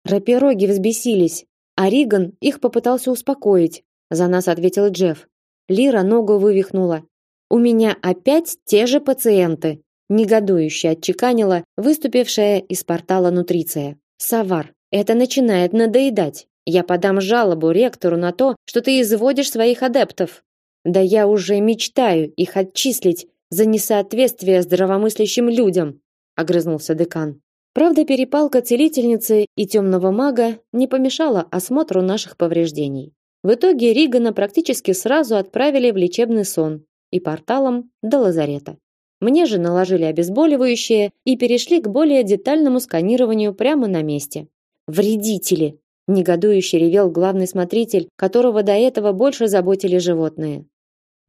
Рапироги взбесились, а Риган их попытался успокоить. За нас ответил Джефф. Лира ногу вывихнула. У меня опять те же пациенты, негодующе отчеканила выступившая из портала нутриция. Савар, это начинает надоедать. Я подам жалобу ректору на то, что ты изводишь своих адептов. Да я уже мечтаю их отчислить за несоответствие здравомыслящим людям, огрызнулся декан. Правда, перепалка целительницы и темного мага не помешала осмотру наших повреждений. В итоге Ригана практически сразу отправили в лечебный сон и порталом до лазарета. Мне же наложили обезболивающее и перешли к более детальному сканированию прямо на месте. Вредители, негодующе ревел главный смотритель, которого до этого больше заботили животные.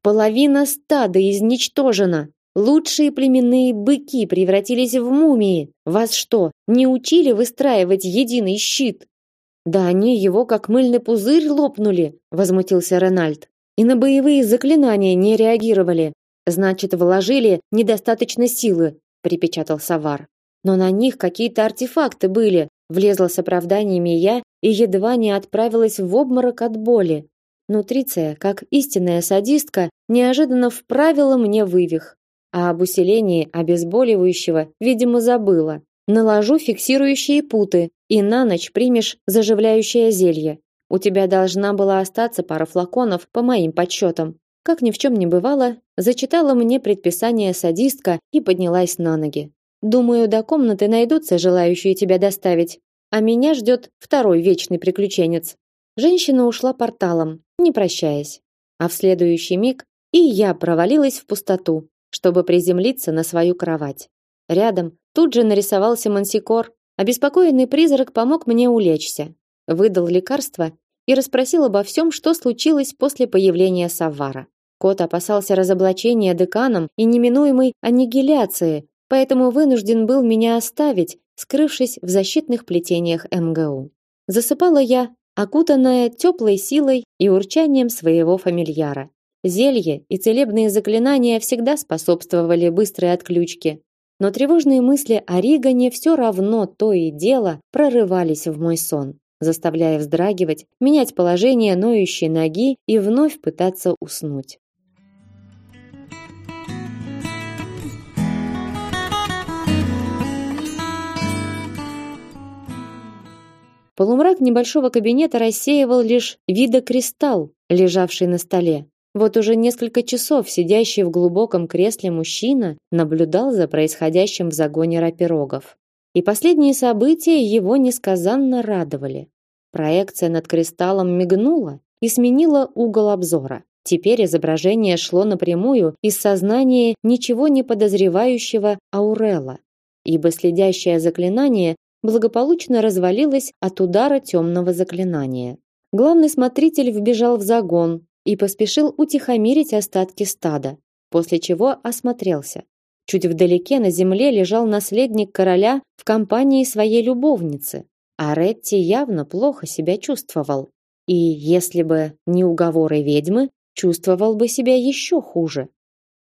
Половина стада изничтожена. Лучшие племенные быки превратились в мумии. Вас что, не учили выстраивать единый щит? Да они его как мыльный пузырь лопнули, возмутился Ренальд. И на боевые заклинания не реагировали. Значит, вложили недостаточно силы, припечатал Савар. Но на них какие-то артефакты были, влезла с оправданиями я и едва не отправилась в обморок от боли. Нутриция, как истинная садистка, неожиданно вправила мне вывих, а об усилении обезболивающего, видимо, забыла. Наложу фиксирующие путы и на ночь примешь заживляющее зелье. У тебя должна была остаться пара флаконов по моим подсчетам. Как ни в чем не бывало, зачитала мне предписание садистка и поднялась на ноги. Думаю, до комнаты найдутся желающие тебя доставить, а меня ждет второй вечный приключенец. Женщина ушла порталом, не прощаясь. А в следующий миг и я провалилась в пустоту, чтобы приземлиться на свою кровать. Рядом тут же нарисовался мансикор. Обеспокоенный призрак помог мне улечься, выдал лекарство и расспросил обо всем, что случилось после появления Саввара. Кот опасался разоблачения деканом и неминуемой аннигиляции, поэтому вынужден был меня оставить, скрывшись в защитных плетениях МГУ. Засыпала я окутанная теплой силой и урчанием своего фамильяра. Зелье и целебные заклинания всегда способствовали быстрой отключке, но тревожные мысли о Ригане все равно то и дело прорывались в мой сон, заставляя вздрагивать, менять положение ноющей ноги и вновь пытаться уснуть. Полумрак небольшого кабинета рассеивал лишь видокристалл, лежавший на столе. Вот уже несколько часов сидящий в глубоком кресле мужчина наблюдал за происходящим в загоне рапирогов. И последние события его несказанно радовали. Проекция над кристаллом мигнула и сменила угол обзора. Теперь изображение шло напрямую из сознания ничего не подозревающего Аурела, ибо следящее заклинание благополучно развалилась от удара темного заклинания. Главный смотритель вбежал в загон и поспешил утихомирить остатки стада, после чего осмотрелся. Чуть вдалеке на земле лежал наследник короля в компании своей любовницы, а Ретти явно плохо себя чувствовал. И если бы не уговоры ведьмы, чувствовал бы себя еще хуже.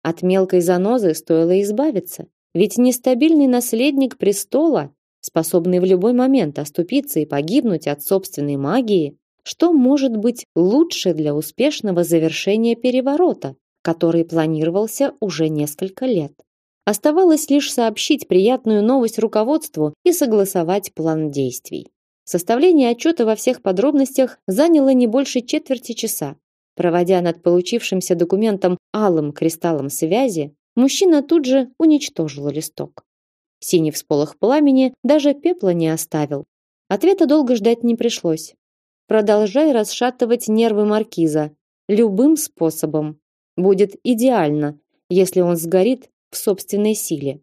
От мелкой занозы стоило избавиться, ведь нестабильный наследник престола способный в любой момент оступиться и погибнуть от собственной магии, что может быть лучше для успешного завершения переворота, который планировался уже несколько лет. Оставалось лишь сообщить приятную новость руководству и согласовать план действий. Составление отчета во всех подробностях заняло не больше четверти часа. Проводя над получившимся документом алым кристаллом связи, мужчина тут же уничтожил листок. Синий всполох пламени даже пепла не оставил. Ответа долго ждать не пришлось. продолжай расшатывать нервы маркиза любым способом. Будет идеально, если он сгорит в собственной силе.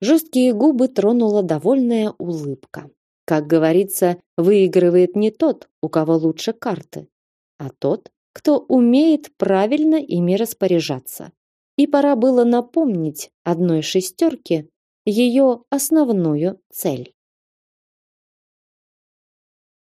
Жесткие губы тронула довольная улыбка. Как говорится, выигрывает не тот, у кого лучше карты, а тот, кто умеет правильно ими распоряжаться. И пора было напомнить одной шестерке ее основную цель.